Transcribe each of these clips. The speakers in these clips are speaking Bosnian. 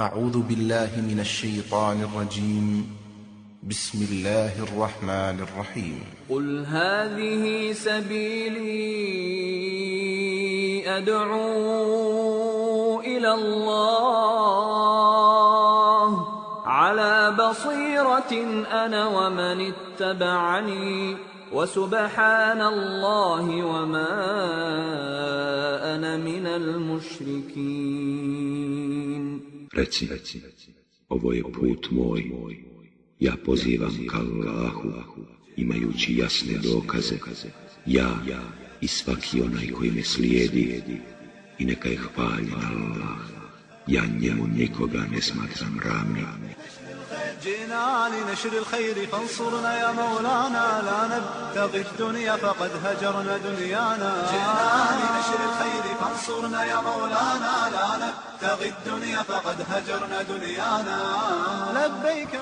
أعوذ بالله من الشيطان الرجيم. بسم الله الرحمن الرحيم. قل هذه سبيلي أدعو إلى الله. على بصيرة أنا ومن اتبعني. وسبحان الله وما أنا من المشركين. Reci, ovo je put moj, ja pozivam ka Allahu, imajući jasne dokaze, ja i svaki onaj koji me slijedi, i neka je hvaljen Allah, ja njemu nikoga ne smatram ravnim. جئنا لنشر الخير فانصرنا يا مولانا. لا نبتغي الدنيا فقد هجرنا دنيانا. جئنا لنشر الخير فانصرنا يا مولانا. لا نبتغي الدنيا فقد هجرنا دنيانا. لبيك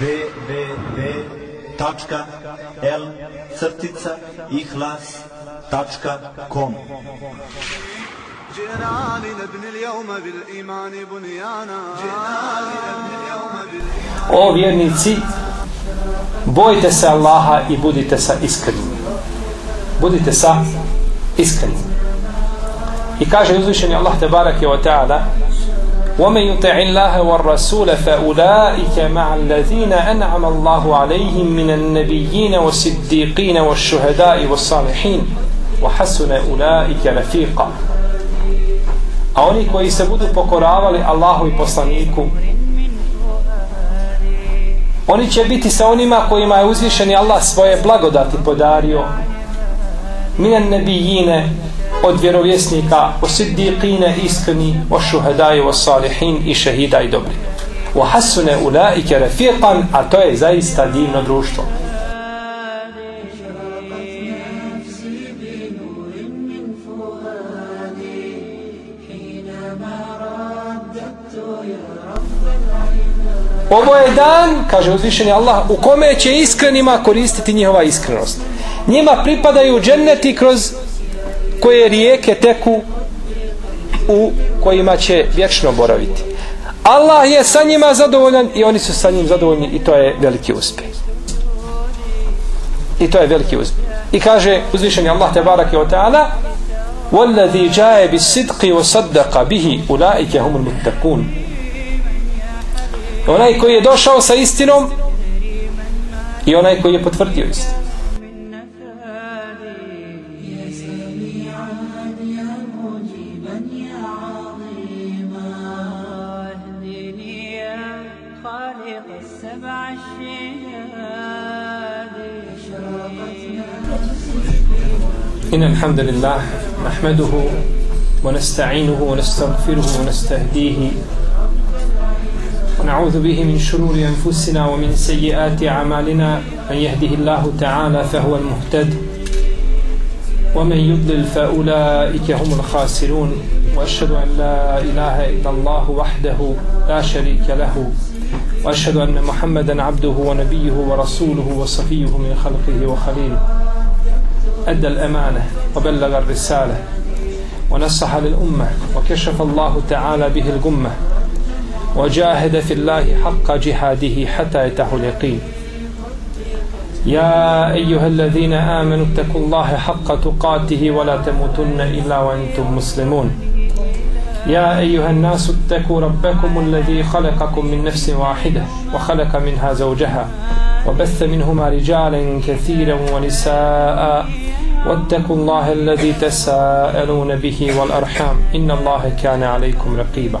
www.l-ihlas.com جئنا لنبني اليوم بالإيمان بنيانا. جئنا لنبني اليوم بالإيمان O vjernici, bojte se Allaha i budite sa iskreni. Budite sa iskreni. I kaže uzvišeni Allah te barake wa ta'ala ومن يطع الله والرسول فأولئك مع الذين أنعم الله عليهم من النبيين والصديقين والشهداء والصالحين وحسن أولئك رفيقا A oni koji se budu pokoravali Allahu i poslaniku Oni će biti sa onima kojima je uzvišeni Allah svoje blagodati podario. Minan nebijine od vjerovjesnika, o siddiqine iskreni, o šuhedaju, o salihin i šehida i dobri. O hasune ulaike refiqan, a to je zaista divno društvo. Ovo je dan, kaže uzvišeni Allah, u kome će iskrenima koristiti njihova iskrenost. Njima pripadaju dženneti kroz koje rijeke teku u kojima će vječno boraviti. Allah je sa njima zadovoljan i oni su sa njim zadovoljni i to je veliki uspjeh. I to je veliki uspjeh. I kaže uzvišeni Allah te barake o ta'ala وَالَّذِي جَاءَ بِالصِّدْقِ وَصَدَّقَ بِهِ أُولَٰئِكَ هُمُ الْمُتَّقُونَ onaj koji je došao sa istinom i onaj koji je potvrdio istinu. إن الحمد لله نحمده ونستعينه ونستغفره ونستهديه ونعوذ به من شرور أنفسنا ومن سيئات أعمالنا. من يهده الله تعالى فهو المهتد ومن يضلل فأولئك هم الخاسرون. وأشهد أن لا إله إلا الله وحده لا شريك له وأشهد أن محمدا عبده ونبيه ورسوله وصفيه من خلقه وخليله. أدى الأمانة وبلغ الرسالة ونصح للأمة وكشف الله تعالى به الغمة. وجاهد في الله حق جهاده حتى يتاه اليقين. يا أيها الذين آمنوا اتقوا الله حق تقاته ولا تموتن إلا وأنتم مسلمون. يا أيها الناس اتقوا ربكم الذي خلقكم من نفس واحدة وخلق منها زوجها وبث منهما رجالا كثيرا ونساء. واتقوا الله الذي تساءلون به والأرحام إن الله كان عليكم رقيبا.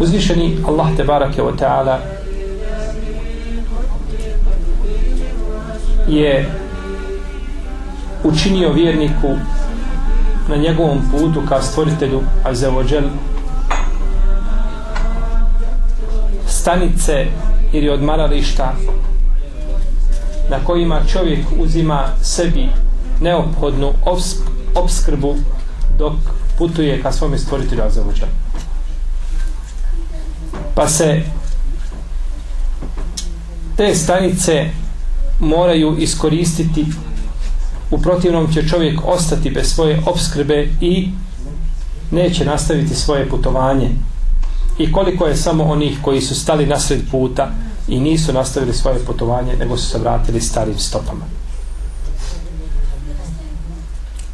Uzvišeni Allah te barake o ta'ala je učinio vjerniku na njegovom putu ka stvoritelju Azevođel stanice ili odmarališta na kojima čovjek uzima sebi neophodnu obskrbu dok putuje ka svome stvoritelju Azevođelu. Pa se te stanice moraju iskoristiti u protivnom će čovjek ostati bez svoje obskrbe i neće nastaviti svoje putovanje. I koliko je samo onih koji su stali nasred puta i nisu nastavili svoje putovanje nego su se vratili starim stopama.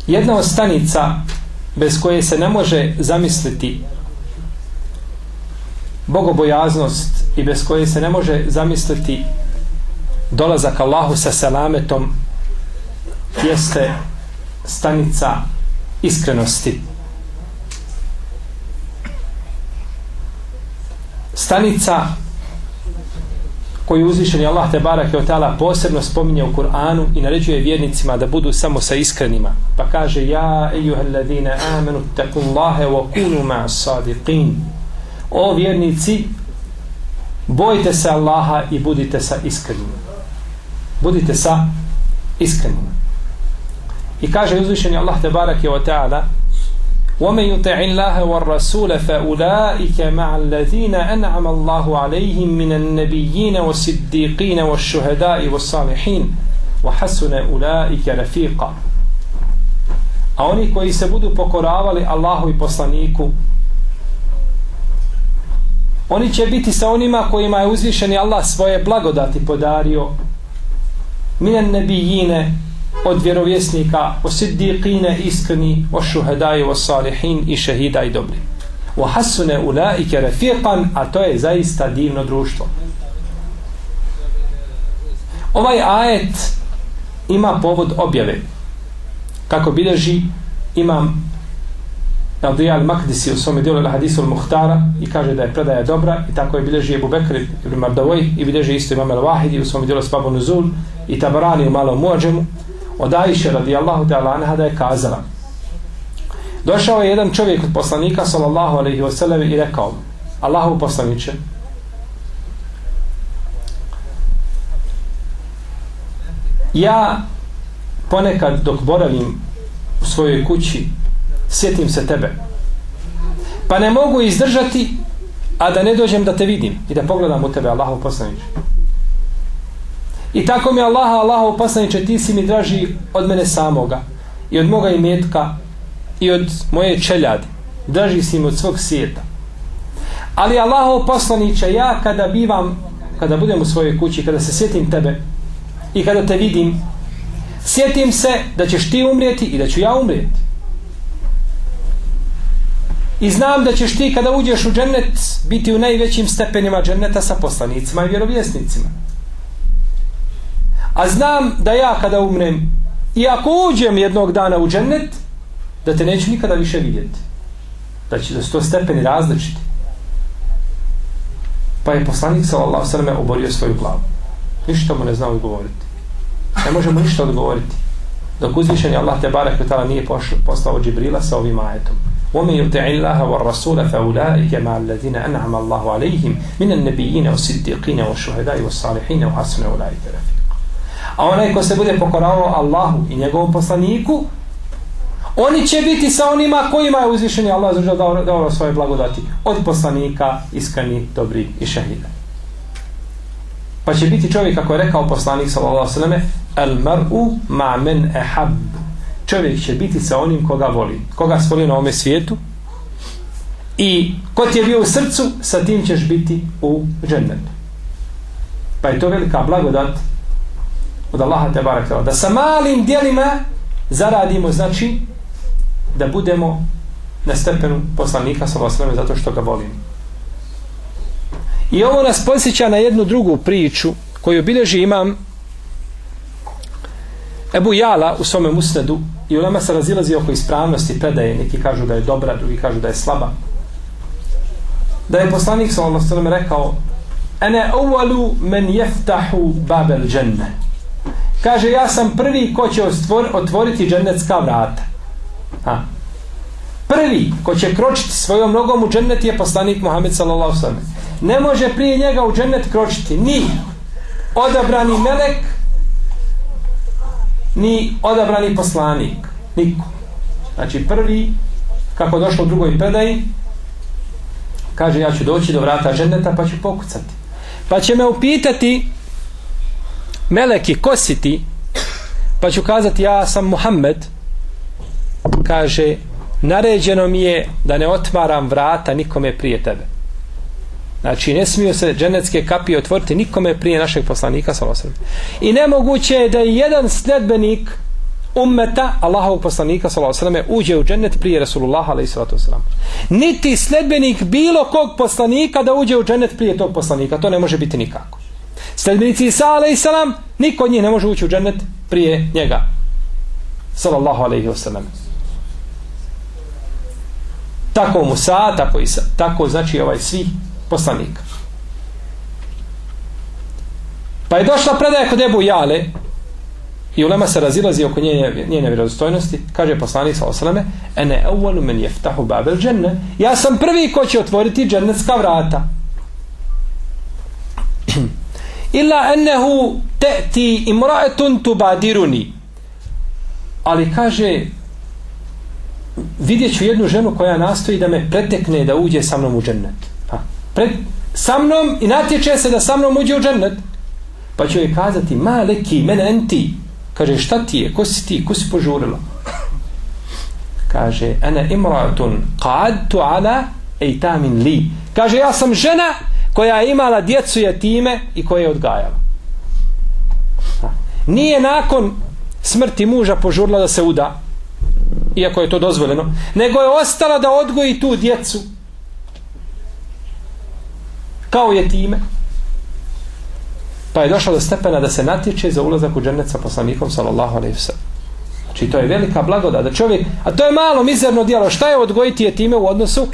Jedna od stanica bez koje se ne može zamisliti bogobojaznost i bez koje se ne može zamisliti dolazak Allahu sa selametom jeste stanica iskrenosti. Stanica koju uzvišeni Allah te barak je otala posebno spominje u Kur'anu i naređuje vjernicima da budu samo sa iskrenima. Pa kaže ja ejuhel ladine amenu takullahe wa kunu ma sadiqin. o vjernici bojite se Allaha i budite sa iskrenima budite sa iskrenima i kaže uzvišeni Allah te barak je ta'ala ومن يطع الله والرسول فأولئك مع الذين أنعم الله عليهم من النبيين والصديقين والشهداء والصالحين وحسن أولئك رفيقا A oni koji se budu pokoravali Allahu i poslaniku oni će biti sa onima kojima je uzvišeni Allah svoje blagodati podario minan nebijine od vjerovjesnika, o siddiqine iskreni, o šuhedaju, o salihin i šehida i dobri. O hasune ulaike refiqan, a to je zaista divno društvo. Ovaj ajet ima povod objave. Kako bileži imam Al-Dija al-Makdisi u svome dijelu al-Hadisu al-Muhtara i kaže da je predaja dobra i tako je bilježi Ebu Bekri ibn Mardavoj i bilježi isto imam al-Wahidi u svome dijelu Spabu Nuzul i Tabarani u malom muađemu od Ajše radijallahu ta'ala anha da je kazala došao je jedan čovjek od poslanika sallallahu alaihi wasallam i rekao Allahu poslaniće ja ponekad dok boravim u svojoj kući sjetim se tebe pa ne mogu izdržati a da ne dođem da te vidim i da pogledam u tebe Allahov poslaniče. I tako mi Allaha, Allahov poslaniče, ti si mi draži od mene samoga i od moga imetka i od moje čeljade. Draži si mi od svog svijeta. Ali Allahov poslaniče, ja kada bivam, kada budem u svojoj kući, kada se sjetim tebe i kada te vidim, sjetim se da ćeš ti umrijeti i da ću ja umrijeti. I znam da ćeš ti kada uđeš u džennet biti u najvećim stepenima dženneta sa poslanicima i vjerovjesnicima. A znam da ja kada umrem i ako uđem jednog dana u džennet, da te neću nikada više vidjeti. Da će da su to stepeni različiti. Pa je poslanik sallallahu sallam oborio svoju glavu. Ništa mu ne znao odgovoriti. Ne možemo ništa odgovoriti. Dok uzvišen je Allah te barek htala nije poslao Džibrila sa ovim ajetom. ومن يطع الله والرسول فأولئك مع الذين أنعم الله عليهم من النبيين والصديقين والشهداء والصالحين وحسن أولئك رفيقا A onaj ko se bude pokoravao Allahu i njegovom poslaniku, oni će biti sa onima kojima je uzvišeni Allah zažao dao, dao svoje blagodati. Od poslanika, iskreni, dobri i šehida. Pa će biti čovjek, kako je rekao poslanik sallallahu sallam, el mar'u ma men ehab. Čovjek će biti sa onim koga voli. Koga svoli na ovome svijetu. I ko ti je bio u srcu, sa tim ćeš biti u džennetu. Pa je to velika blagodat od Allaha te barakala. Da sa malim dijelima zaradimo, znači, da budemo na stepenu poslanika sa vasrame zato što ga volimo. I ovo nas posjeća na jednu drugu priču koju bilježi imam Ebu Jala u svome musnedu i u nama se razilazi oko ispravnosti predaje. Neki kažu da je dobra, drugi kažu da je slaba. Da je poslanik sa vasrame rekao Ene awwalu men jeftahu babel dženne Kaže, ja sam prvi ko će ostvor, otvoriti džennetska vrata. Ha. Prvi ko će kročiti svojom nogom u džennet je poslanik Muhammed sallallahu sallam. ne može prije njega u džennet kročiti ni odabrani melek ni odabrani poslanik niko. Znači prvi kako došlo u drugoj predaji kaže ja ću doći do vrata ženeta pa ću pokucati. Pa će me upitati meleki ko si ti? Pa ću kazati ja sam Muhammed. Kaže naređeno mi je da ne otvaram vrata nikome prije tebe znači ne smiju se dženecke kapije otvoriti nikome prije našeg poslanika salosrem. i nemoguće je da je jedan sledbenik ummeta Allahovog poslanika salosrem, uđe u dženet prije Rasulullah niti sledbenik bilo kog poslanika da uđe u dženet prije tog poslanika to ne može biti nikako sledbenici Isa a.s. niko od njih ne može ući u dženet prije njega sallallahu alaihi wasallam tako Musa, tako Isa, tako znači ovaj svi poslanika. Pa je došla predaja kod Ebu Jale i ulema se razilazi oko njene, njene vjerozostojnosti, kaže poslanik sa osaleme, ene evvalu men jeftahu babel dženne, ja sam prvi ko će otvoriti džennetska vrata. Illa ennehu te'ti imraetun tubadiruni. Ali kaže, vidjet ću jednu ženu koja nastoji da me pretekne da uđe sa mnom u džennet. Pred, sa mnom i natječe se da sa mnom uđe u džennet. Pa ću joj kazati, ma leki, mene enti. Kaže, šta ti je, ko si ti, ko si požurila? Kaže, ana imratun qad tu ala ejtamin li. Kaže, ja sam žena koja je imala djecu jetime i koja je odgajala. Ha. Nije nakon smrti muža požurila da se uda, iako je to dozvoljeno, nego je ostala da odgoji tu djecu kao je time? Pa je došao do stepena da se natječe za ulazak u džennet sa poslanikom sallallahu alaihi ve znači to je velika blagoda da čovjek, a to je malo mizerno djelo. Šta je odgojiti je time u odnosu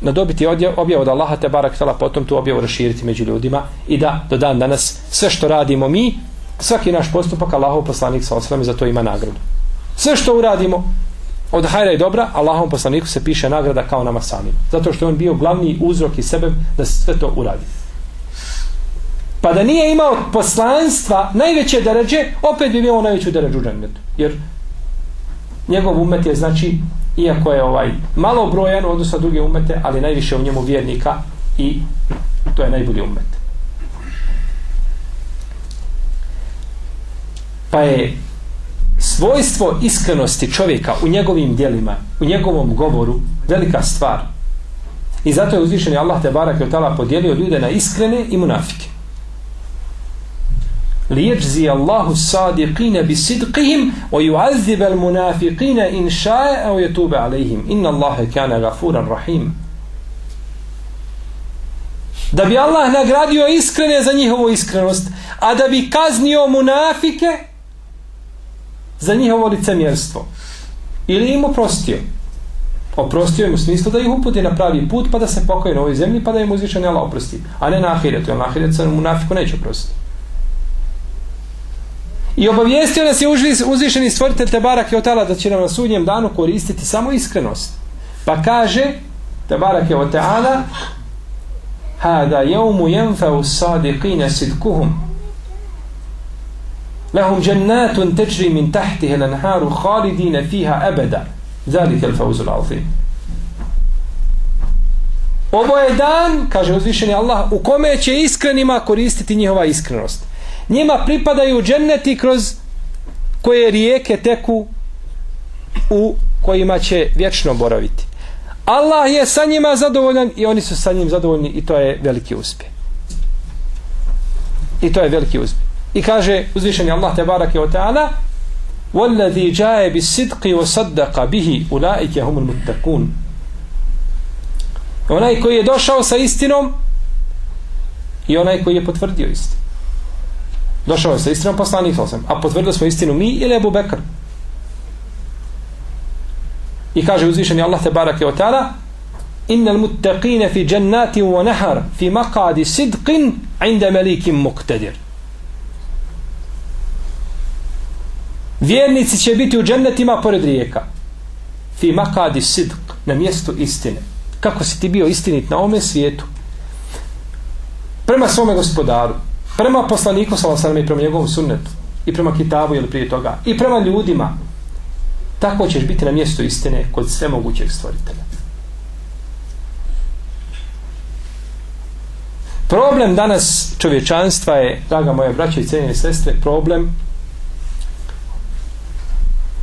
na dobiti objavu od Allaha te barak tala potom tu objavu raširiti među ljudima i da do dan danas sve što radimo mi svaki naš postupak Allahov poslanik sallallahu osvrame za to ima nagradu. Sve što uradimo od hajra i dobra, Allahom poslaniku se piše nagrada kao nama samim. Zato što je on bio glavni uzrok i sebe da se sve to uradi. Pa da nije imao poslanstva najveće deređe, opet bi imao najveću deređu u džennetu. Jer njegov umet je znači, iako je ovaj malo brojan u odnosu na druge umete, ali najviše u njemu vjernika i to je najbolji umet. Pa je svojstvo iskrenosti čovjeka u njegovim dijelima, u njegovom govoru, velika stvar. I zato je uzvišen Allah te barak je tala podijelio ljude na iskrene i munafike. Liječzi Allahu sadiqine bi sidqihim o juazib al munafiqine in šaje o jetube alaihim. Inna Allahe kana gafuran rahim. Da bi Allah nagradio iskrene za njihovu iskrenost, a da bi kaznio munafike, za njihovo licemjerstvo. Ili im oprostio. Oprostio im u smislu da ih uputi na pravi put pa da se pokoje na ovoj zemlji pa da im uzvišen Allah oprosti. A ne na ahiretu, jer na ahiretu se mu nafiku neće oprostiti. I obavijestio nas je uzvišeni stvoritelj Tebarak i otala da će nam na sudnjem danu koristiti samo iskrenost. Pa kaže Tebarak i otala Hada jevmu jenfeu sadiqine sidkuhum lahum jannatun tajri min tahtiha al-anharu khalidin fiha abada zalika al-fawz al-azim Ovo je dan, kaže uzvišeni Allah, u kome će iskrenima koristiti njihova iskrenost. Njima pripadaju dženneti kroz koje rijeke teku u kojima će vječno boraviti. Allah je sa njima zadovoljan i oni su sa njim zadovoljni i to je veliki uspjeh. I to je veliki uspjeh. I kaže uzvišeni Allah te barake o ta'ala وَالَّذِي جَاءَ بِالصِّدْقِ وَصَدَّقَ بِهِ أُولَٰئِكَ هُمُ الْمُتَّقُونَ Onaj koji je došao sa istinom i onaj koji je potvrdio istinu. Došao je sa istinom poslanik sam, a potvrdili smo istinu mi ili Ebu Bekr. I kaže uzvišeni Allah te barake o ta'ala إن المتقين في جنات ونهر في مقعد صدق عند مليك مقتدر Vjernici će biti u džennetima pored rijeka. Fi makadi sidq, na mjestu istine. Kako si ti bio istinit na ome svijetu? prema svome gospodaru, prema poslaniku sallallahu i prema njegovom sunnetu i prema kitabu ili prije toga i prema ljudima tako ćeš biti na mjestu istine kod sve mogućeg stvoritelja problem danas čovječanstva je draga moje braće i cijenjene sestre problem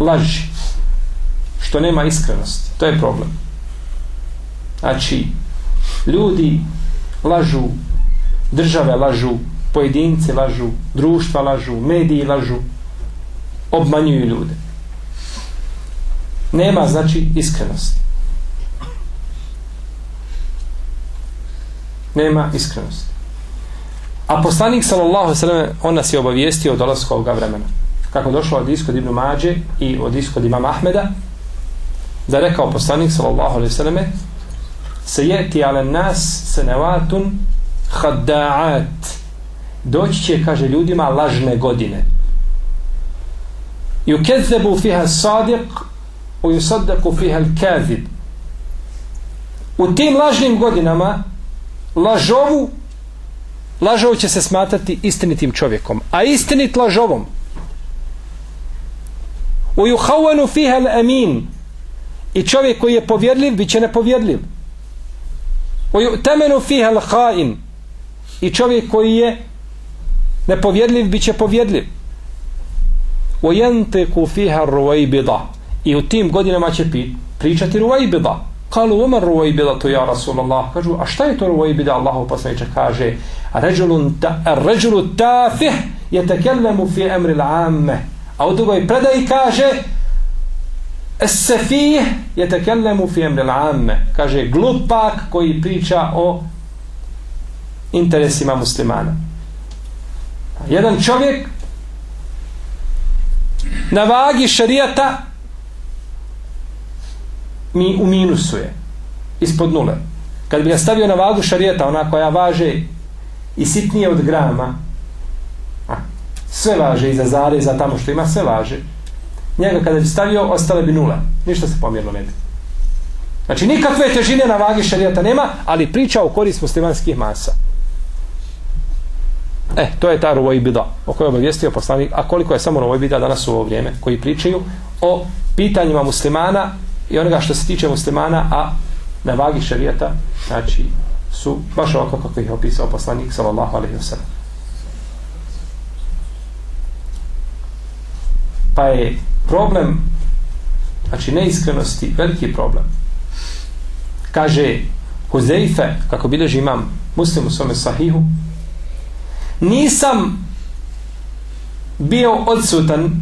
laži što nema iskrenosti to je problem znači ljudi lažu države lažu pojedinci lažu, društva lažu, mediji lažu, obmanjuju ljude. Nema, znači, iskrenosti. Nema iskrenosti. A poslanik, sallallahu sallam, on nas je obavijestio o dolazka ovoga vremena. Kako došlo od iskod Ibnu Mađe i od iskod Imam Ahmeda, da rekao poslanik, sallallahu sallam, se jeti ale nas senevatun hadda'at doći će, kaže ljudima, lažne godine. I ukezebu fiha sadiq u yusaddaku fiha kazib. U tim lažnim godinama lažovu lažovu će se smatrati istinitim čovjekom. A istinit lažovom yuhavanu fiha amin i čovjek koji je povjerljiv bit će nepovjerljiv. Yu'tamanu fiha al-khain i čovjek koji je nepovjedljiv bit će o jenteku fiha ruajbida i u tim godinama će pričati ruajbida kalu umar ruajbida to ja Rasulallah kažu a šta je to ruajbida Allah poslaniče kaže ređulun ta, ređulu tafih je tekellemu fi emri l'amme a u drugoj predaj kaže Esefih je tekellemu fi emri kaže glupak koji priča o interesima muslimana. Jedan čovjek na vagi šarijata mi u minusu je ispod nule. Kad bi ga stavio na vagu šarijata ona koja važe i sitnije od grama sve važe i za zare za tamo što ima sve važe njega kada bi stavio ostale bi nula. Ništa se pomjerno ne bi znači nikakve težine na vagi šarijata nema ali priča o korist muslimanskih masa. E, to je ta Ruvojbida o kojoj je obavijestio poslanik, a koliko je samo Ruvojbida danas u ovo vrijeme, koji pričaju o pitanjima muslimana i onoga što se tiče muslimana, a na vagi šarijata, znači, su baš ovako kako ih je opisao poslanik, sallallahu alaihi wa sallam. Pa je problem, znači neiskrenosti, veliki problem. Kaže Huzeife, kako bilježi imam muslim u svome sahihu, nisam bio odsutan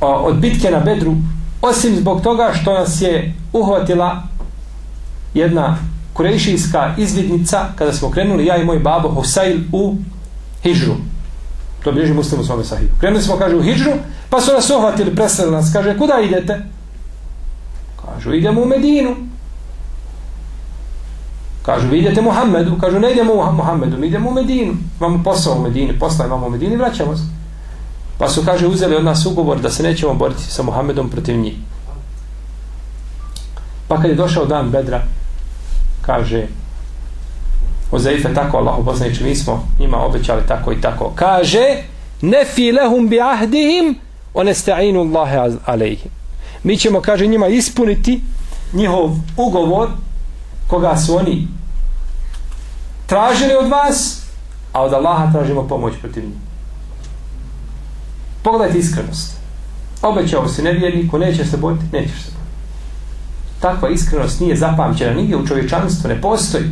od bitke na Bedru osim zbog toga što nas je uhvatila jedna kurejšijska izvidnica kada smo krenuli ja i moj babo Husail u Hidžru to bliži muslim u svome sahiju krenuli smo kaže u Hidžru pa su nas uhvatili presreli nas kaže kuda idete kažu idemo u Medinu Kažu, vi idete Muhammedu. Kažu, ne idemo u Muhammedu, mi idemo u Medinu. Imamo posao u Medini, posla imamo u Medini, vraćamo se. Pa su, kaže, uzeli od nas ugovor da se nećemo boriti sa Muhammedom protiv njih. Pa kad je došao dan Bedra, kaže, Ozeife, tako, Allahu poslaniče, mi smo njima obećali tako i tako. Kaže, ne fi lehum bi ahdihim, onesta'inu Allahe alejhim. Mi ćemo, kaže, njima ispuniti njihov ugovor koga su oni tražili od vas, a od Allaha tražimo pomoć protiv njih. Pogledajte iskrenost. Obećao se nevjerniku, neće se boriti, nećeš se bojiti. Takva iskrenost nije zapamćena, nigdje u čovječanstvu ne postoji.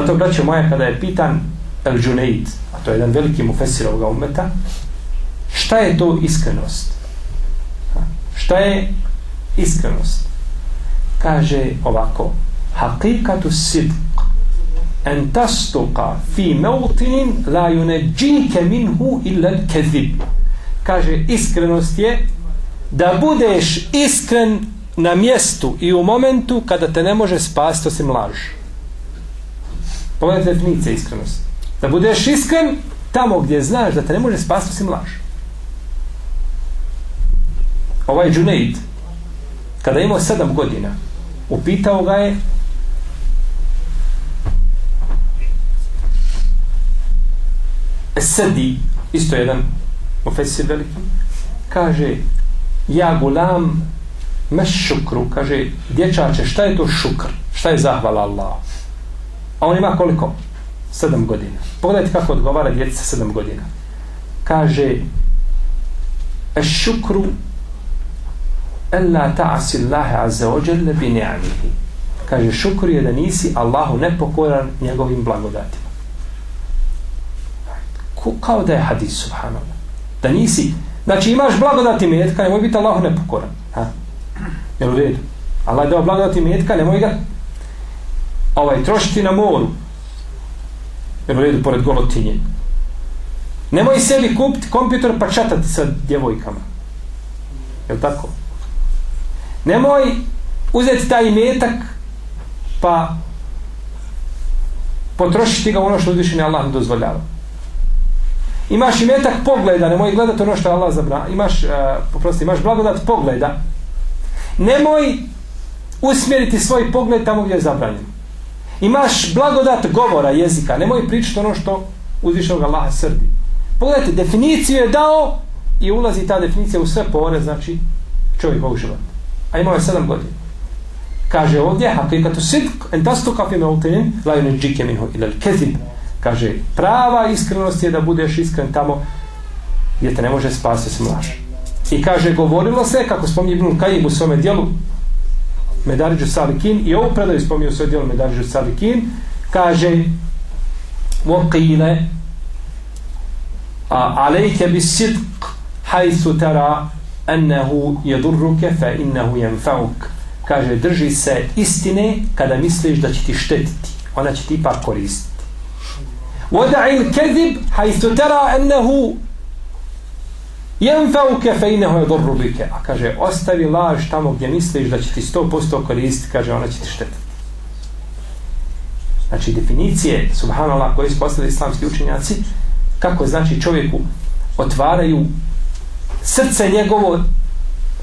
Zato, braćo moja, kada je pitan El Džuneid, a to je jedan veliki mufesir ovoga umeta, šta je to iskrenost? Šta je iskrenost? Kaže ovako, hakikatu sidq en tastuqa fi mevtinin la yuneđike minhu illa kezib kaže iskrenost je da budeš iskren na mjestu i u momentu kada te ne može spasti osim laži pogledajte definicija iskrenosti da budeš iskren tamo gdje znaš da te ne može spasti osim laž ovaj džuneid kada je imao sedam godina, upitao ga je Sedi, isto jedan profesor veliki, kaže, ja gulam meš šukru, kaže, dječače, šta je to šukr? Šta je zahvala Allah? A on ima koliko? Sedam godina. Pogledajte kako odgovara djeca sedam godina. Kaže, šukru Ella ta'asi Allahe azza ođele bi ni'amihi. Kaže, šukr je da nisi Allahu nepokoran njegovim blagodatima. Ko, kao da je hadis, subhanallah. Da nisi, znači imaš blagodati metka, nemoj biti Allahu nepokoran. Ha? Jel u redu? Allah je dao blagodati metka, nemoj ga ovaj, trošiti na moru. Jer u redu, pored golotinje. Nemoj sebi kupiti kompjuter pa čatati sa djevojkama. Je tako? Nemoj uzeti taj metak pa potrošiti ga ono što uzvišeni Allah ne dozvoljava. Imaš imetak pogleda, nemoj gledati ono što Allah zabra. Imaš, e, uh, poprosti, imaš blagodat pogleda. Nemoj usmjeriti svoj pogled tamo gdje je zabranjeno. Imaš blagodat govora, jezika. Nemoj pričati ono što uzvišenog Allaha srdi. Pogledajte, definiciju je dao i ulazi ta definicija u sve pore, znači čovjekovog života. A imao je sedam godina. Kaže ovdje, hakikatu sidq, en tastu kafi me utenin, lajune džike minhu ilal kezib. Kaže, prava iskrenost je da budeš iskren tamo gdje te ne može spasiti s mlaž. I kaže, govorilo se, kako spominje Ibn Kajim u svome dijelu, Medarđu Salikin i ovu predaju spominju svoj djelo Medarđu Salikin kaže Mokile alejke bi sidq hajthu tara ennehu jedurruke fe innehu jenfauk kaže drži se istine kada misliš da će ti štetiti ona će ti ipak koristiti ودع kezib حيث ترى ennehu Jenfeu kefeine hoje dobro bike. A kaže, ostavi laž tamo gdje misliš da će ti 100% koristiti, kaže, ona će ti štetiti. Znači, definicije, subhanallah, koje su postavili islamski učenjaci, kako znači čovjeku otvaraju srce njegovo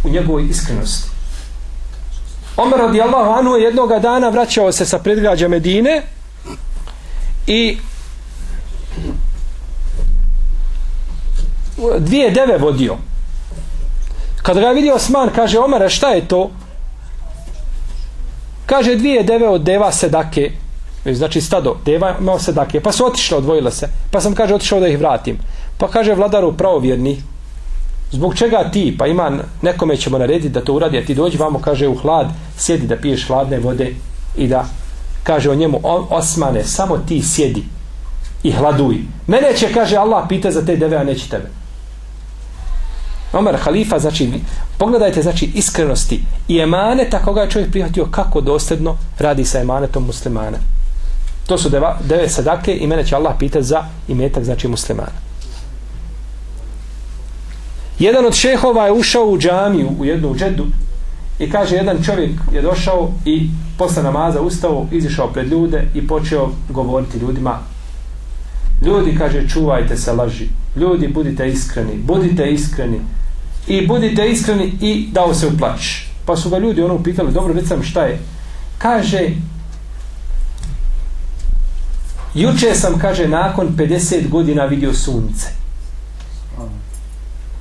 u njegovoj iskrenosti. Omer radijallahu anhu je jednoga dana vraćao se sa predgrađa Medine i dvije deve vodio. Kad ga je vidio Osman, kaže Omer, šta je to? Kaže dvije deve od deva sedake, znači stado, deva imao sedake, pa su otišle, odvojile se. Pa sam, kaže, otišao da ih vratim. Pa kaže vladaru pravovjerni, zbog čega ti, pa ima nekome ćemo narediti da to uradi, a ti dođi vamo, kaže u hlad, sjedi da piješ hladne vode i da kaže o njemu, Osmane, samo ti sjedi i hladuj. Mene će, kaže Allah, pita za te deve, a neće tebe. Omer, halifa, znači, pogledajte, znači, iskrenosti i emaneta koga je čovjek prihvatio kako dosljedno radi sa emanetom muslimana. To su deva, deve sadake i mene će Allah pitati za imetak, znači, muslimana. Jedan od šehova je ušao u džamiju, u jednu džedu, i kaže, jedan čovjek je došao i posle namaza ustao, izišao pred ljude i počeo govoriti ljudima. Ljudi, kaže, čuvajte se laži. Ljudi, budite iskreni. Budite iskreni. I budite iskreni i dao se u. Pa su ga ljudi ono upitali, dobro, već sam šta je. Kaže, juče sam, kaže, nakon 50 godina vidio sunce.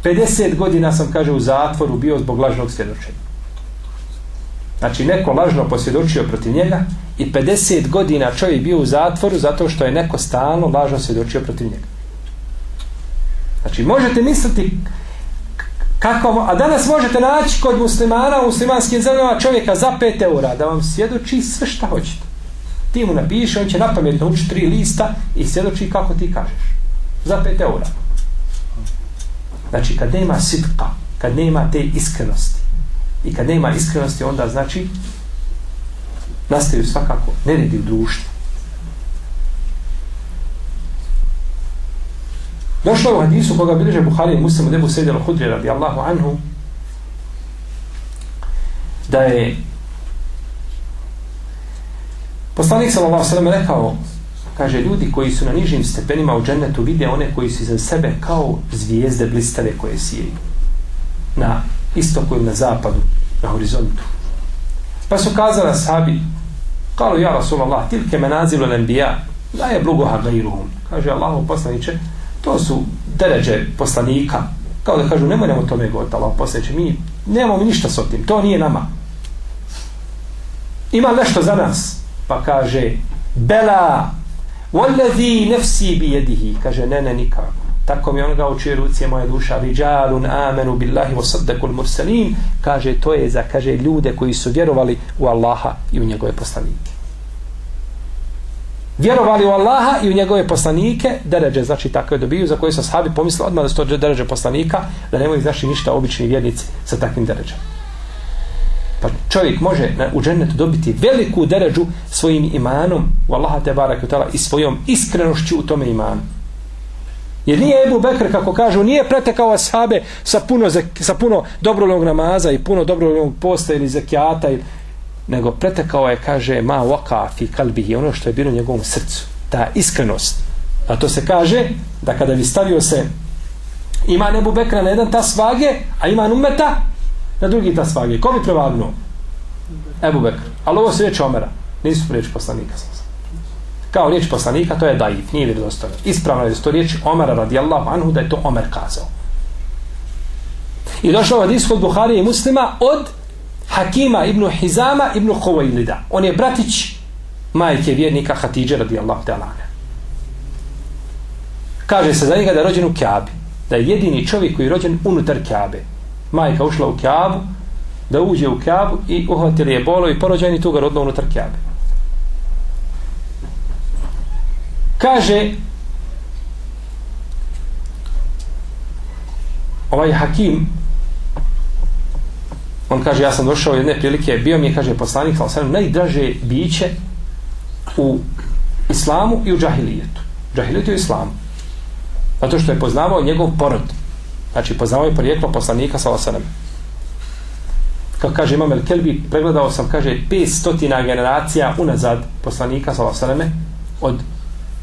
50 godina sam, kaže, u zatvoru bio zbog lažnog svjedočenja. Znači, neko lažno posvjedočio protiv njega i 50 godina čovjek bio u zatvoru zato što je neko stalno lažno svjedočio protiv njega. Znači, možete misliti kako, a danas možete naći kod muslimana u muslimanskim zemljama čovjeka za 5 eura da vam svjedoči sve šta hoćete. Ti mu napiše, on će na pamet naučiti tri lista i svjedoči kako ti kažeš. Za 5 eura. Znači, kad nema sitka, kad nema te iskrenosti, i kad nema iskrenosti, onda znači nastaju svakako neredi u društvu. Došlo je u hadisu koga bilježe Buhari i Muslimu debu sedjelo hudri radi Allahu anhu da je poslanik sallallahu sallam rekao kaže ljudi koji su na nižim stepenima u džennetu vide one koji su za sebe kao zvijezde blistave koje sijeju na istoku ili na zapadu na horizontu. Pa su kazala sahabi, kalu ja Rasulallah, tilke menazilu nembija, la je blugoha gajruhum Kaže Allahu poslaniće, to su deređe poslanika. Kao da kažu, nemoj nemo tome govoriti, Allah posjeće, mi nemamo mi ništa s tim, to nije nama. Ima nešto za nas. Pa kaže, bela, والذي nefsi bi. Kaže, ne, ne, nikako. Tako mi on ga uči ruci moja duša rijalun amenu billahi wa saddakul mursalin kaže to je za kaže ljude koji su vjerovali u Allaha i u njegove poslanike vjerovali u Allaha i u njegove poslanike deređe znači takve dobiju za koje su sahabi pomislili odmah da su to deređe poslanika da nemoj znači ništa obični vjernici sa takvim deređem. Pa čovjek može na, u džennetu dobiti veliku deređu svojim imanom u Allaha te barak i svojom iskrenošću u tome imanu. Jer nije Ebu Bekr, kako kažu, nije pretekao ashabe sa puno, sa puno dobrovoljnog namaza i puno dobrovoljnog posta ili zekijata, ili, nego pretekao je, kaže, ma waka fi kalbihi, ono što je bilo u njegovom srcu. Ta iskrenost. A to se kaže da kada bi stavio se ima Nebu Bekra na jedan ta svage, a ima Numeta na drugi ta svage. Ko bi prevagnuo? Ebu Bekr. Ali ovo se riječ Omera. Nisu riječ poslanika kao riječ poslanika, to je daif, nije vjerodostojno. Ispravno je to riječ Omara radijallahu anhu da je to Omer kazao. I došao od iskod Buhari i muslima od Hakima ibn Hizama ibn Huwailida. On je bratić majke vjernika Hatidže radijallahu ta'ala. Kaže se za njega da je rođen u Kjabi. Da je jedini čovjek koji je rođen unutar Kjabe. Majka ušla u Kjabu, da uđe u Kjabu i uhvatili je bolo i porođeni tu ga rodno unutar Kjabe. kaže ovaj Hakim on kaže ja sam došao jedne prilike bio mi je kaže poslanik sa osam, najdraže biće u islamu i u džahilijetu džahilijetu i islamu zato što je poznavao njegov porod znači poznavao je porijeklo poslanika sa osam. kako kaže Imam El Kelbi pregledao sam kaže 500 generacija unazad poslanika sa osam, od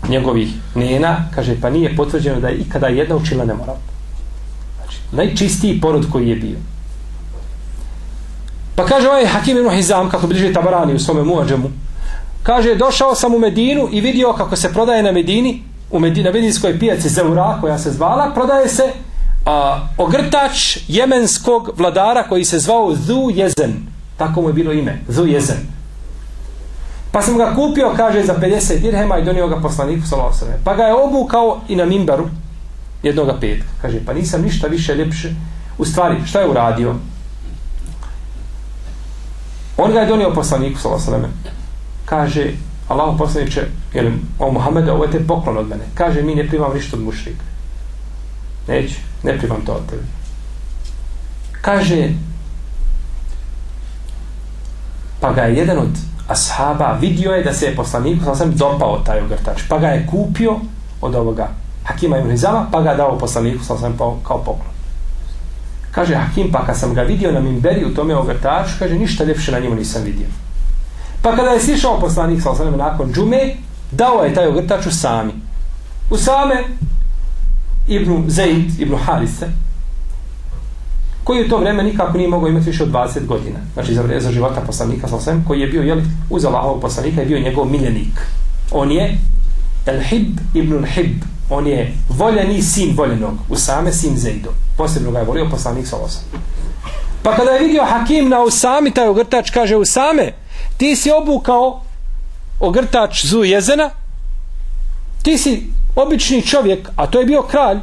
njegovih nena, kaže, pa nije potvrđeno da je ikada jedna učila nemoral. Znači, najčistiji porod koji je bio. Pa kaže ovaj Hakim ibn Hizam, kako bliže Tabarani u svome muadžemu, kaže, došao sam u Medinu i vidio kako se prodaje na Medini, u Medini, na Medinskoj pijaci Zeura, koja se zvala, prodaje se a, ogrtač jemenskog vladara koji se zvao Zu Jezen. Tako mu je bilo ime, Zu Jezen. Pa sam ga kupio, kaže, za 50 dirhema i donio ga poslaniku Salavosame. Pa ga je obukao i na mimbaru jednoga petka. Kaže, pa nisam ništa više ljepše. U stvari, šta je uradio? On ga je donio poslaniku Salavosame. Kaže, Allah poslaniče, jel, o Muhammeda, ovo je te poklon od mene. Kaže, mi ne primam ništa od mušrika. Neću, ne primam to od tebe. Kaže, pa ga je jedan od ashaba vidio je da se je poslaniku sa sam dopao taj ogrtač, pa ga je kupio od ovoga Hakima ibn Hizama, pa ga dao poslaniku sa sam kao poklon. Kaže Hakim, pa kad sam ga vidio na mimberi u tome ogrtaču, kaže ništa ljepše na njemu nisam vidio. Pa kada je sišao poslanik sa osanem nakon džume, dao je taj ogrtač u sami. U same Ibnu Zaid, Ibnu Harise, koji u to vreme nikako nije mogao imati više od 20 godina. Znači za, za života poslanika Sasem, koji je bio jeli, uz Allahovog poslanika, je bio njegov miljenik. On je El Hib ibn Hib. On je voljeni sin voljenog. Usame sin Zejdo. Posebno ga je volio poslanik Sasem. Pa kada je vidio Hakim na Usami, taj ogrtač kaže Usame, ti si obukao ogrtač zu jezena, ti si obični čovjek, a to je bio kralj,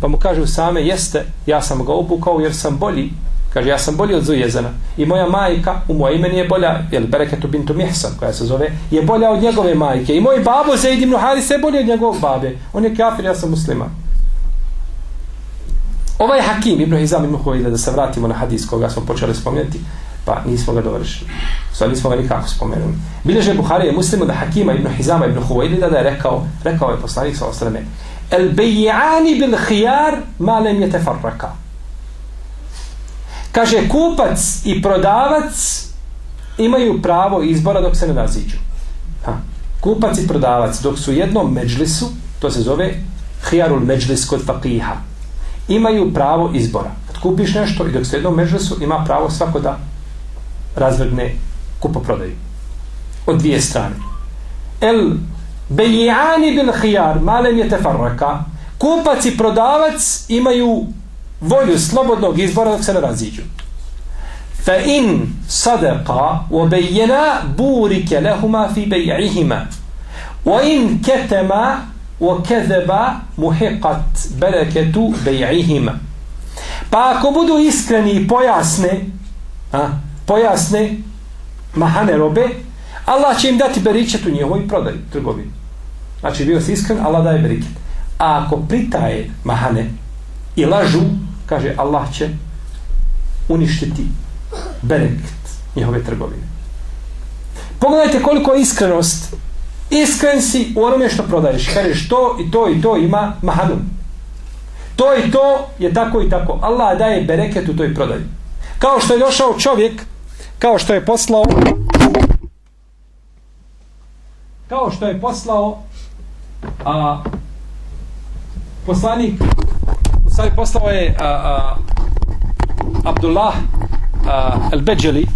Pa mu kaže Usame, jeste, ja sam ga obukao jer sam bolji. Kaže, ja sam bolji od Zujezana. I moja majka, u moje imeni je bolja, jel, Bereketu bintu Mihsan, koja se zove, je bolja od njegove majke. I moj babo, Zaid ibn Haris, je bolji od njegovog babe. On je kafir, ja sam musliman. Ovaj Hakim ibn Hizam ibn Huwaila, da se vratimo na hadis koga smo počeli spomenuti, pa nismo ga dovršili. Sada nismo ga nikako spomenuli. Bileže Buhari je muslimu da Hakima ibn Hizama ibn Huwaila da je rekao, rekao je poslanik sa ostrame, el bejani bil hijar malem je tefarraka. Kaže, kupac i prodavac imaju pravo izbora dok se ne naziđu. Ha. Kupac i prodavac dok su u jednom međlisu, to se zove hijarul međlis kod fakiha, imaju pravo izbora. Kad kupiš nešto i dok su u jednom međlisu, ima pravo svako da razvrgne kupoprodaju. Od dvije strane. El bejani bil hijar, malem je tefarraka. Kupac i prodavac imaju volju slobodnog izbora dok se ne raziđu. Fa in sadaqa wa bayyana burika lahumā fi bay'ihima. Wa in katama wa kadhaba muhiqat barakatu bay'ihima. Pa ako budu iskreni i pojasne, a, pojasne mahane robe, Allah će im dati beričet u njihovoj prodaji, trgovini. Znači, bio si iskren, Allah daje beričet. A ako pritaje mahane i lažu, kaže, Allah će uništiti bereket njihove trgovine. Pogledajte koliko je iskrenost. Iskren si u onome što prodaješ. Kažeš to i to i to ima mahanu. To i to je tako i tako. Allah daje bereket u toj prodaji. Kao što je došao čovjek, kao što je poslao kao što je poslao a, poslanik u poslao je a, a, Abdullah a, el-Beđeli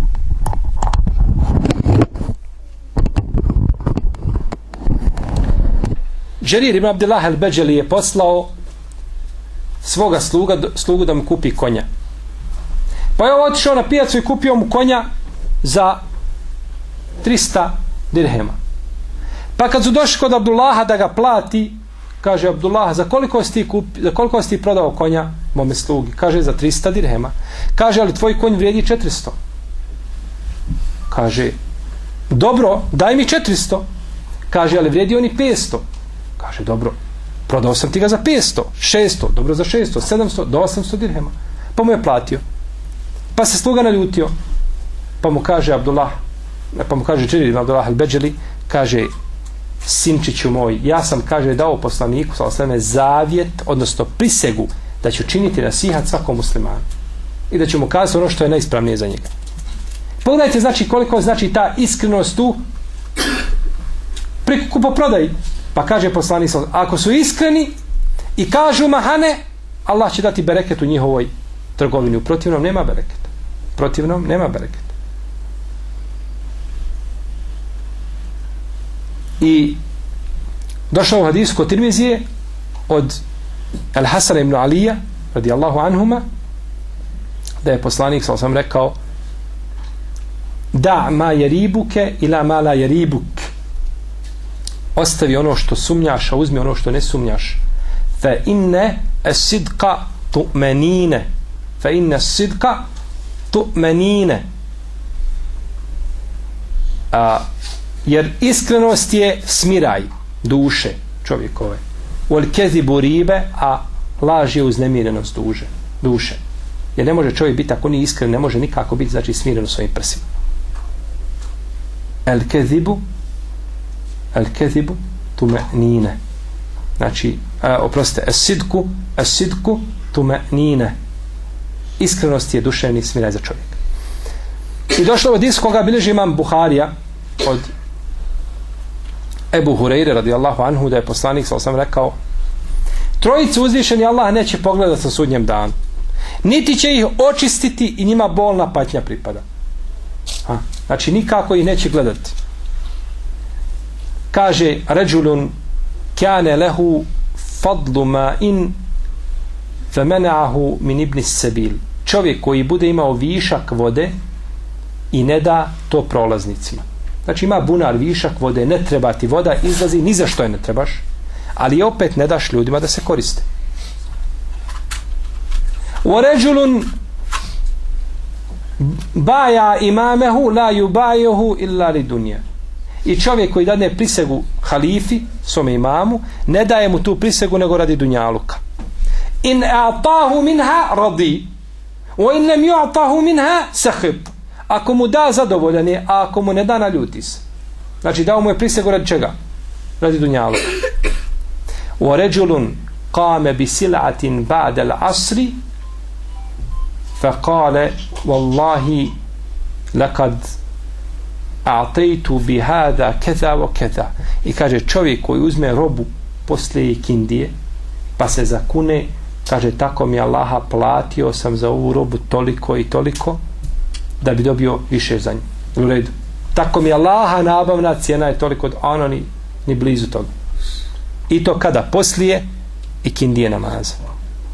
Džerir ibn Abdullah el-Beđeli je poslao svoga sluga, slugu da mu kupi konja. Pa je otišao na pijacu i kupio mu konja za 300 dirhema. Pa kad su došli kod Abdullaha da ga plati, kaže Abdullah, za koliko si ti, kupi, za koliko si ti prodao konja mome slugi? Kaže, za 300 dirhema. Kaže, ali tvoj konj vrijedi 400. Kaže, dobro, daj mi 400. Kaže, ali vrijedi oni 500. Kaže, dobro, prodao sam ti ga za 500, 600, dobro za 600, 700, do 800 dirhema. Pa mu je platio. Pa se sluga naljutio. Pa mu kaže Abdullah, pa mu kaže Džirir Abdullah al-Beđeli, kaže, sinčiću moj, ja sam, kaže, dao poslaniku, sa osvrame, zavjet, odnosno prisegu, da ću činiti nasihat svakom muslimanu. I da ću mu kazati ono što je najispravnije za njega. Pogledajte, znači, koliko znači ta iskrenost tu pri kupoprodaji. Pa kaže poslanik, ako su iskreni i kažu mahane, Allah će dati bereket u njihovoj trgovini. U protivnom nema bereketa. Protivnom nema bereketa. I došao u hadisu kod Tirmizije od Al Hasan ibn Alija radijallahu anhuma da je poslanik sam sam rekao da ma jeribuke ila ma la jeribuk ostavi ono što sumnjaš a uzmi ono što ne sumnjaš. Fa inne es sidqa tu'menine fa inne es sidqa tu'menine a jer iskrenost je smiraj duše čovjekove. Ol kezibu ribe a laž je uznemirenost duže, duše. Jer ne može čovjek biti ako nije iskren ne može nikako biti znači smiren u svojim prsima. El kezibu el kezibu tume nine znači a, oprostite es sidku es sidku tume nine iskrenost je duševni smiraj za čovjeka. I došlo od iskoga bilježi imam Buharija od Ebu Hureyre radijallahu anhu da je poslanik sa osam rekao trojicu uzvišeni Allah neće pogledati sa sudnjem danu. Niti će ih očistiti i njima bolna patnja pripada. Ha. znači nikako ih neće gledati kaže ređulun kjane lehu fadlu ma in femenahu min ibnis sebil. Čovjek koji bude imao višak vode i ne da to prolaznicima. Znači ima bunar višak vode, ne treba ti voda, izlazi, ni za što je ne trebaš, ali opet ne daš ljudima da se koriste. U ređulun baja imamehu la yubajuhu illa li dunja. I čovjek koji dadne prisegu halifi, svome imamu, ne daje mu tu prisegu nego radi dunjaluka. In a'tahu minha radi. Wa in lam yu'tahu minha sahib ako mu da zadovoljan je, a ako mu ne da naljuti se. Znači dao mu je prisegu radi čega? Radi dunjalu. U ređulun kame bi silatin ba'del asri fa kale wallahi lakad a'tejtu bi hada keza o keza i kaže čovjek koji uzme robu poslije ikindije pa se zakune kaže tako mi Allaha platio sam za ovu robu toliko i toliko da bi dobio više za nju. U redu. Tako mi Allaha nabavna cijena je toliko, a ono ni, ni blizu toga. I to kada? Poslije i kindije namaza.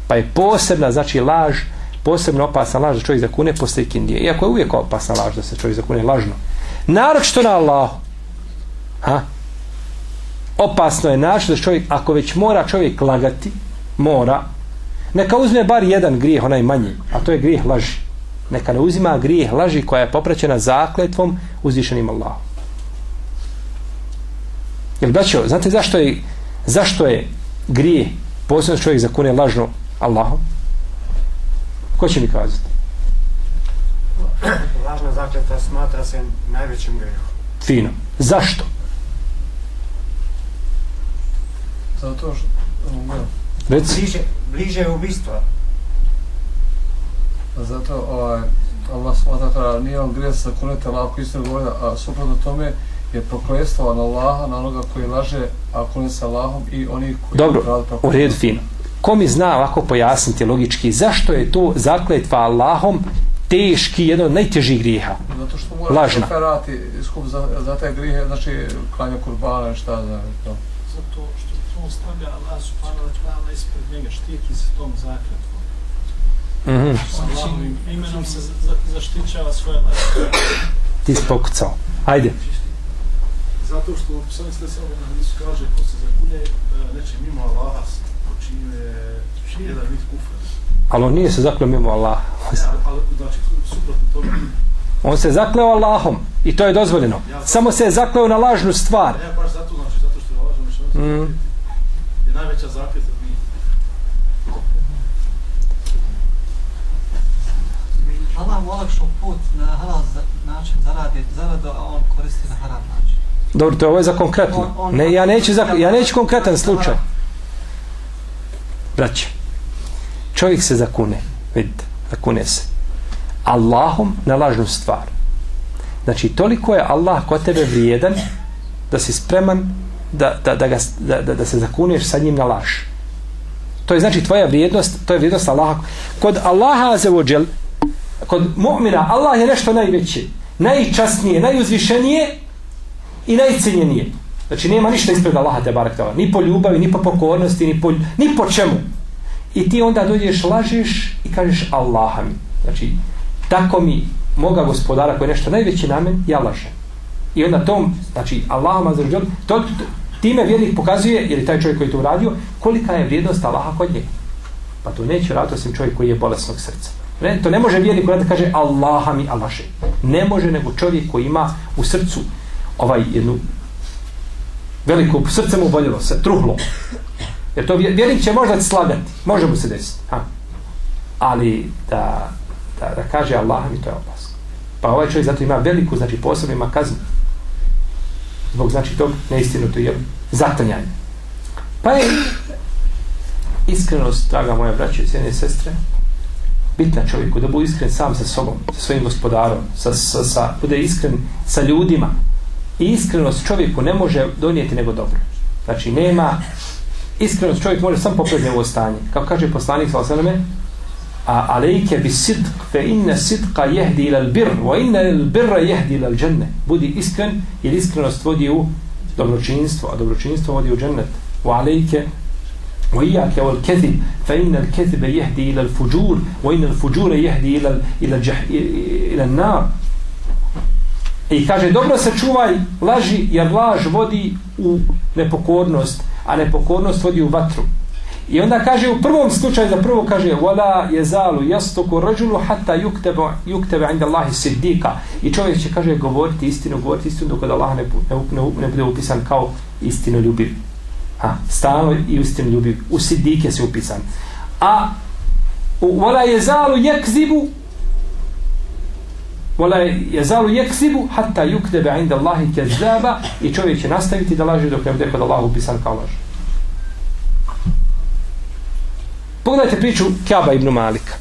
Pa je posebna, znači laž, posebno opasna laž da čovjek zakune poslije kindije. Iako je uvijek opasna laž da se čovjek zakune lažno. Naročito na Allahu. Ha? Opasno je naš da čovjek, ako već mora čovjek lagati, mora, neka uzme bar jedan grijeh, onaj manji, a to je grijeh laži. Neka ne uzima grijeh laži koja je popraćena zakletvom uzvišenim Allahom. Jel braćo, znate zašto je zašto je grije posebno što čovjek zakune lažno Allahom? Ko će mi kazati? Lažna zakljeta smatra se najvećim grehom. Fino. Zašto? Zato što... Um. Reci. Bliže, bliže je ubistva. Zato ovaj, Allah smatra da nije on grijeh sa kunete lako istinu govori, a suprotno tome je prokletstvo na Allaha, na onoga koji laže, a kune sa Allahom i oni koji... Dobro, u redu fino. Ko mi zna ovako pojasniti logički, zašto je to zakletva Allahom teški, jedan od najtežih grijeha? Zato što mora Lažna. preferati skup za, za te grijehe, znači klanja kurbana, šta za to. zato što on stavlja Allah subhanahu wa ta'ala ispred njega, štiti se tom zakletvom. Mhm. Imenom se za- za- zaštićava svoje. Ti si pokucao. Ajde. Zato što Psalmi sve samo na hadisu kaže ko se zakunje e, neće mimo Allaha počinjuje jedan vid kufra. Ali on nije se zakleo mimo Allaha. Ali, znači suprotno tome On se zakleo Allahom i to je dozvoljeno. Samo se je zakleo na lažnu stvar. ne baš zato znači zato što je Allah znači Mm. je najveća zakljeta mi. Allah mu olakšao put na halal način zaradi, zaradu, a on koristi na haram način. Dobro, to je ovo je za konkretno. On- on- Ne, ja neću, za, ja neću konkretan slučaj. Braće, čovjek se zakune, vidite, zakune se. Allahom na lažnu stvar. Znači, toliko je Allah kod tebe vrijedan da si spreman da, da, da, ga, da, da, da se zakuneš sa njim na laž. To je znači tvoja vrijednost, to je vrijednost Allaha. Kod Allaha azevođel, kod mu'mina, Allah je nešto najveće, najčasnije, najuzvišenije i najcenjenije. Znači nema ništa ispred Allaha te barak tala. Ni po ljubavi, ni po pokornosti, ni po, ni po čemu. I ti onda dođeš, lažeš i kažeš Allaha mi. Znači, tako mi moga gospodara koji je nešto najveći namen, ja lažem. I onda tom, znači, Allahom azzawajal, to, to, time vjernik pokazuje, jer je taj čovjek koji je to uradio, kolika je vrijednost Allaha kod njega. Pa to neće raditi osim čovjek koji je bolesnog srca. Ne, to ne može vjernik koji da kaže Allaha mi Allaše. Ne može nego čovjek koji ima u srcu ovaj jednu veliku srce mu boljelo se, truhlo. Jer to vjernik će možda slagati, može mu se desiti. Ha. Ali da, da, da kaže Allah mi to je opasno. Pa ovaj čovjek zato ima veliku, znači posebno ima kaznu. Zbog znači tog neistinutog je zatanjanje. Pa je iskrenost, draga moja braća i sjene sestre, bitna čovjeku, da bude iskren sam sa sobom, sa svojim gospodarom, sa, sa, sa, bude iskren sa ljudima. I iskrenost čovjeku ne može donijeti nego dobro. Znači, nema iskrenost čovjek može sam popraviti njegovo stanje. Kao kaže poslanik sa osaleme, a alejke bi sidq, fe inne sidqa jehdi ila bir, wa inne il birra jehdi ilal dženne. Budi iskren, jer iskrenost vodi u dobročinstvo, a dobročinstvo vodi u džennet. Wa alejke وإياك والكذب فإن الكذب يهدي إلى الفجور وإن الفجور يهدي إلى إلى الجح إلى النار I kaže, dobro se čuvaj laži, jer laž vodi u nepokornost, a nepokornost vodi u vatru. I onda kaže, u prvom slučaju, za prvo kaže, wala jezalu jastuku rađulu hatta yuktebe, yuktebe inda Allahi siddika. I čovjek će, kaže, govoriti istinu, govoriti istinu, dok od Allah ne, bu- ne, ne, ne bude upisan kao istinu ljubiv. Ha, stalno i istinu ljubi. U sidike se upisan. A u wala jezalu jekzibu wala yazalu yakzibu hatta yuktaba inda Allahi kazzaba i čovjek će nastaviti da laže dok ne bude kod Allaha upisan kao laž. Pogledajte priču Kjaba ibn Malika.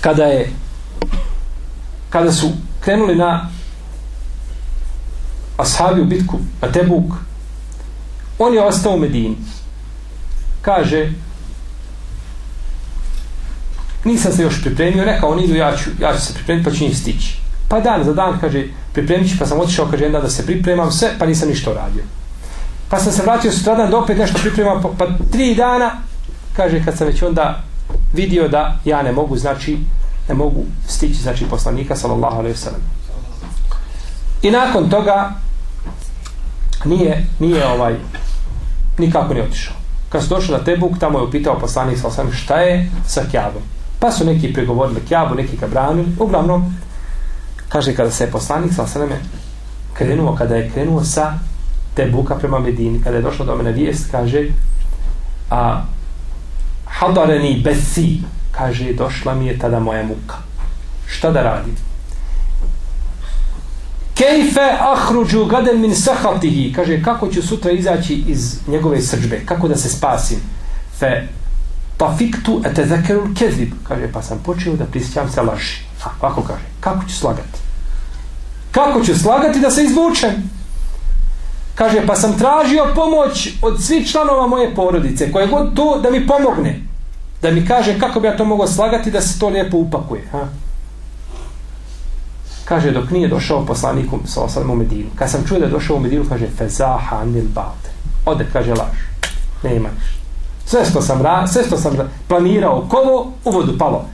Kada je kada su krenuli na ashabi u bitku na Tebuk on je ostao u Medini kaže nisam se još pripremio, rekao on idu, ja ću, ja ću se pripremiti, pa ću njih stići. Pa dan za dan, kaže, pripremit ću, pa sam otišao, kaže, jedan da se pripremam sve, pa nisam ništa uradio. Pa sam se vratio sutradan da opet nešto pripremam, pa, pa tri dana, kaže, kad sam već onda vidio da ja ne mogu, znači, ne mogu stići, znači, poslanika, sallallahu alaihi sallam. I nakon toga, nije, nije ovaj, nikako nije otišao. Kad su došli na Tebuk, tamo je upitao poslanik, sa osam šta je sa Kjabom. Pa su neki pregovorili Kjabu, neki ga branili, uglavnom, kaže, kada se je poslanik, sa osam krenuo, kada je krenuo sa Tebuka prema Medini, kada je došao do mene vijest, kaže, a hadareni besi, kaže, došla mi je tada moja muka. Šta da radim? Kejfe ahruđu gaden min sahatihi, kaže, kako ću sutra izaći iz njegove srđbe, kako da se spasim? Fe tafiktu ete zekerul kezib, kaže, pa sam počeo da prisjećam se laži. A, kako kaže, kako ću slagati? Kako ću slagati da se izvučem? Kaže, pa sam tražio pomoć od svih članova moje porodice, koje god to da mi pomogne. Da mi kaže kako bi ja to mogao slagati da se to lijepo upakuje. Ha? Kaže, dok nije došao poslanikom sa osadom u Medinu. Kad sam čuo da je došao u Medinu, kaže, fezaha anil baute. Ode, kaže, laž. Nema ništa. Sve što sam, ra, sve što sam planirao, kovo, u vodu palo.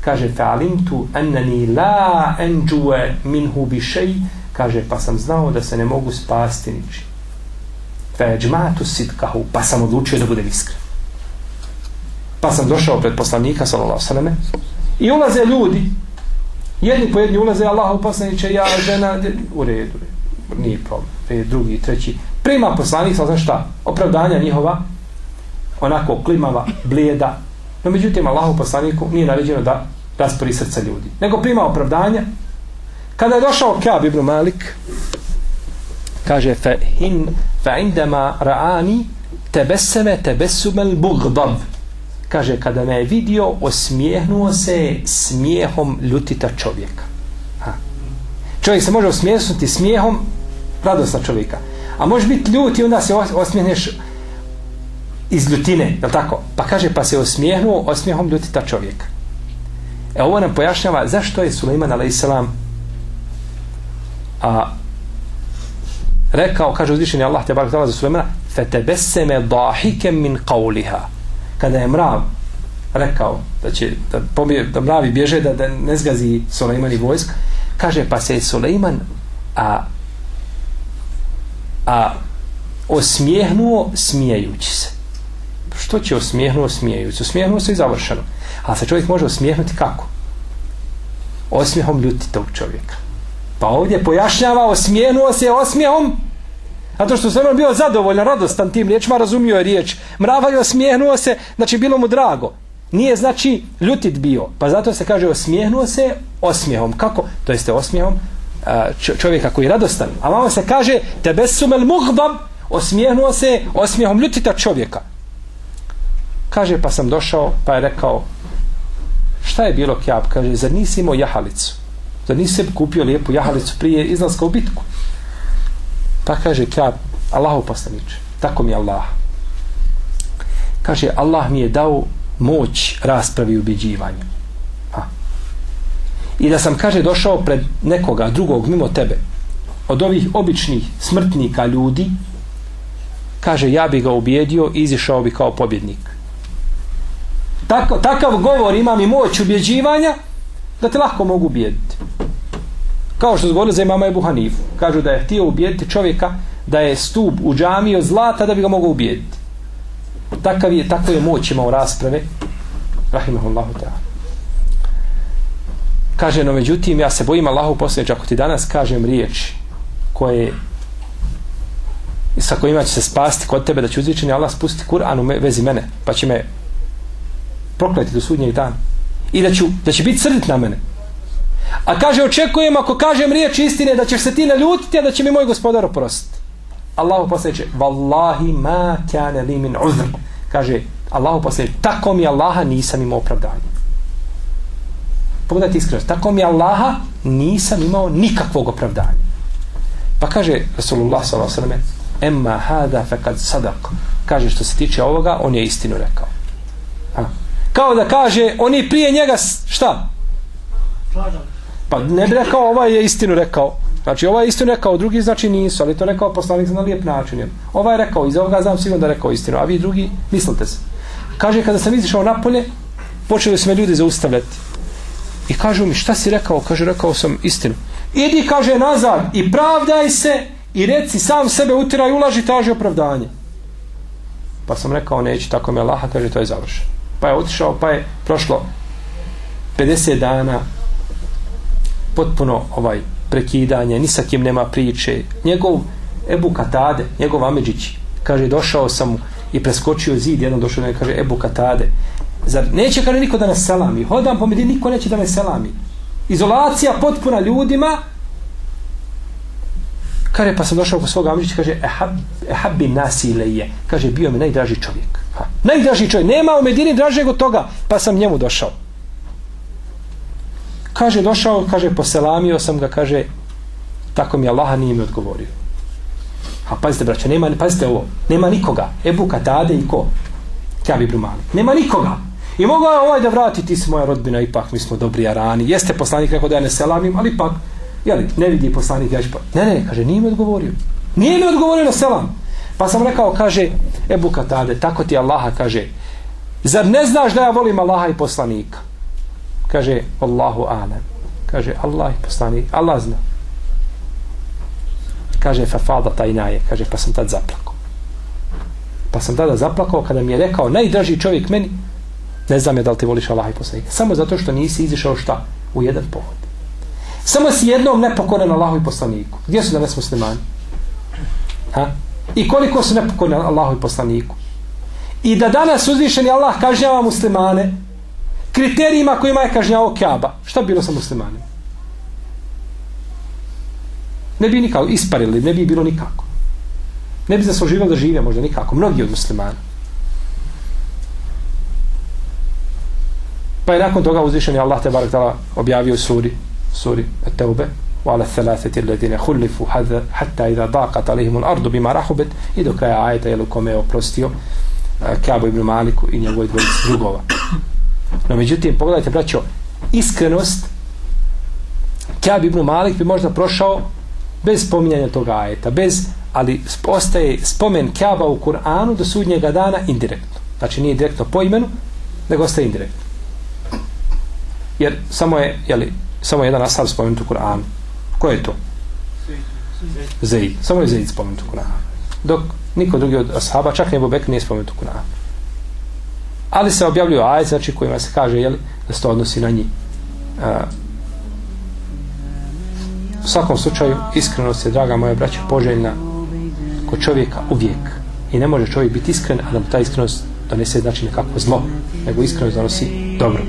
Kaže, fe alimtu annani la enđue minhu bišej, kaže, pa sam znao da se ne mogu spasti ničim. Fe džmatu sitkahu, pa sam odlučio da budem iskren. Pa sam došao pred poslanika, sallallahu sallam, i ulaze ljudi, jedni po jedni ulaze, Allah poslaniće, ja, žena, u redu, nije problem, e, drugi, treći, prima poslanik, sallallahu šta, opravdanja njihova, onako klimava, blijeda, no međutim, Allahu poslaniku nije naređeno da raspori srca ljudi, nego prima opravdanja, Kada je došao Kjab ibn Malik, kaže, fe, in, fe indama ra'ani tebeseme tebesumel bugdav. Kaže, kada me je vidio, osmijehnuo se smijehom ljutita čovjeka. Ha. Čovjek se može osmijehnuti smijehom radosna čovjeka. A može biti ljut i onda se osmijehneš iz ljutine, je tako? Pa kaže, pa se osmijehnuo osmijehom ljutita čovjeka. E ovo nam pojašnjava zašto je Suleiman a.s a rekao, kaže uzvišeni Allah te barak za Sulemana fetebeseme dahikem min qawliha kada je mrav rekao da će da, pomije, da mravi bježe da, da ne zgazi Suleiman i vojsk kaže pa se je Suleiman a a osmijehnuo smijejući se. Što će osmijehnuo smijejući osmijehnuo se i završeno. A se čovjek može osmijehnuti kako? Osmijehom ljuti tog čovjeka. Pa ovdje pojašnjava, osmijehnuo se osmijehom, zato što sam on bio zadovoljan, radostan tim riječima, razumio je riječ. Mrava je se, znači bilo mu drago. Nije znači ljutit bio, pa zato se kaže osmijehnuo se osmijehom. Kako? To jeste osmijehom čovjeka koji je radostan. A malo se kaže tebe sumel muhbam, osmijehnuo se osmijehom ljutita čovjeka. Kaže, pa sam došao, pa je rekao, šta je bilo kjab? Kaže, zar nisi imao jahalicu? Zar nisi kupio lijepu jahalicu prije izlaska u bitku? Pa kaže Kjab, Allahu poslaniče, tako mi je Allah. Kaže, Allah mi je dao moć raspravi i ubjeđivanja. Ha. I da sam, kaže, došao pred nekoga drugog mimo tebe, od ovih običnih smrtnika ljudi, kaže, ja bi ga ubjedio i izišao bi kao pobjednik. Tako, takav govor imam i moć ubjeđivanja, da te lahko mogu ubijediti. Kao što zgodilo za imama Ebu Hanifu. Kažu da je htio ubijediti čovjeka da je stup u džamiju od zlata da bi ga mogao ubijediti. Takav je, tako je moć imao rasprave. Rahimahullahu ta'ala. Kaže, no međutim, ja se bojim Allahu posljednje, ako ti danas kažem riječ koje sa kojima će se spasti kod tebe da će uzvičeni Allah spustiti Kur'an u vezi mene, pa će me prokleti do sudnjeg dana i da, ću, da će biti srdit na mene. A kaže, očekujem ako kažem riječ istine da ćeš se ti naljutiti, a da će mi moj gospodar oprostiti. Allahu posljedće, Wallahi ma kane li min uzr. Kaže, Allahu posljedće, tako mi Allaha nisam imao opravdanje. Pogledajte iskreno, tako mi Allaha nisam imao nikakvog opravdanja. Pa kaže Rasulullah s.a.v. Emma hada fekad sadak. Kaže, što se tiče ovoga, on je istinu rekao. Ha kao da kaže oni prije njega šta? šta? Pa ne bi rekao ovaj je istinu rekao. Znači ovaj je istinu rekao, drugi znači nisu, ali to rekao poslanik na lijep način. Jel? Ovaj je rekao, iz ovoga znam sigurno da je rekao istinu, a vi drugi mislite se. Kaže, kada sam izišao napolje, počeli su me ljudi zaustavljati. I kažu mi, šta si rekao? Kaže, rekao sam istinu. Idi, kaže, nazad i pravdaj se i reci sam sebe utiraj, ulaži, traži opravdanje. Pa sam rekao, neće, tako me Allaha, kaže, to je završeno. Pa je otišao, pa je prošlo 50 dana potpuno ovaj prekidanje, ni sa kim nema priče. Njegov Ebu Katade, njegov Ameđić, kaže, došao sam mu i preskočio zid, jednom došao i kaže, Ebu Katade, zar neće kaže niko da nas selami? Hodam po Medini, niko neće da nas selami. Izolacija potpuna ljudima, Kaže, pa sam došao kod svog Amrića, kaže, ehab, ehabbi nasileje. Kaže, bio mi najdraži čovjek. Ha. Najdraži čovjek. Nema u Medini dražeg od toga. Pa sam njemu došao. Kaže, došao, kaže, poselamio sam ga, kaže, tako mi Allah nije mi odgovorio. A pazite, braćo, nema, pazite ovo, nema nikoga. Ebu Katade i ko? Kjabi Brumali. Nema nikoga. I mogao je ovaj da vrati, ti si moja rodbina, ipak mi smo dobri arani. Jeste poslanik rekao da ja ne selamim, ali ipak, jeli, ne vidi poslanik, ja ću pa... Ne, ne, kaže, nije mi odgovorio. Nije mi odgovorio na selam. Pa sam rekao, kaže, Ebu Katade, tako ti Allaha, kaže, zar ne znaš da ja volim Allaha i poslanika? Kaže, Allahu alem. Kaže, Allah i Allah zna. Kaže, fa fada tajnaje, kaže, pa sam tad zaplakao. Pa sam tada zaplakao kada mi je rekao, najdraži čovjek meni, ne znam je da li ti voliš Allaha i poslanika. Samo zato što nisi izišao šta? U jedan pohod. Samo si jednom nepokoran Allahu i poslaniku. Gdje su danas muslimani? Ha? I koliko su nepokorni Allahu i poslaniku? I da danas uzvišeni Allah kažnjava muslimane kriterijima kojima je kažnjavao Kaaba. Šta bi bilo sa muslimanima? Ne bi nikako isparili, ne bi bilo nikako. Ne bi zasluživali da žive možda nikako. Mnogi od muslimana. Pa je nakon toga uzvišeni Allah te barak tala objavio u suri suri At-Tawbe وعلى الثلاثة الذين خلفوا حتى إذا ضاقت عليهم الأرض بما رحبت i do kraja ajeta je kome je oprostio Kabu ibn Maliku i njegovoj dvojici drugova. No međutim, pogledajte braćo, iskrenost Kjab ibn Malik bi možda prošao bez spominjanja toga ajeta, bez, ali ostaje spomen Kjaba u Kur'anu do sudnjega dana indirektno. Znači nije direktno po imenu, nego ostaje indirektno. Jer samo je, jeli, samo je jedan ashab spomenut u Kur'anu. Ko je to? Zeid. Samo je Zeid spomenut u Kur'anu. Dok niko drugi od ashaba, čak ne Bobek nije spomenut u Kur'anu. Ali se objavljuju ajet, znači kojima se kaže jeli, da se to odnosi na njih. A, u svakom slučaju, iskrenost je, draga moja braća, poželjna kod čovjeka uvijek. I ne može čovjek biti iskren, a da mu ta iskrenost donese znači nekako zlo, nego iskrenost donosi dobro.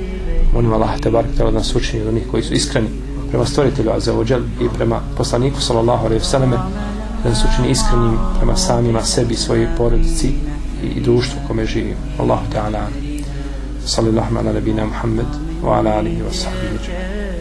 Molim Allah te barek da nas učini od onih koji su iskreni prema stvoritelju Azeođel i prema poslaniku sallallahu alaihi vseleme da nas učini iskrenim prema samima sebi, svojoj porodici i, društvu kome živi. Allahu ta'ala sallallahu ala nabina Muhammed wa ala alihi wa sahbihi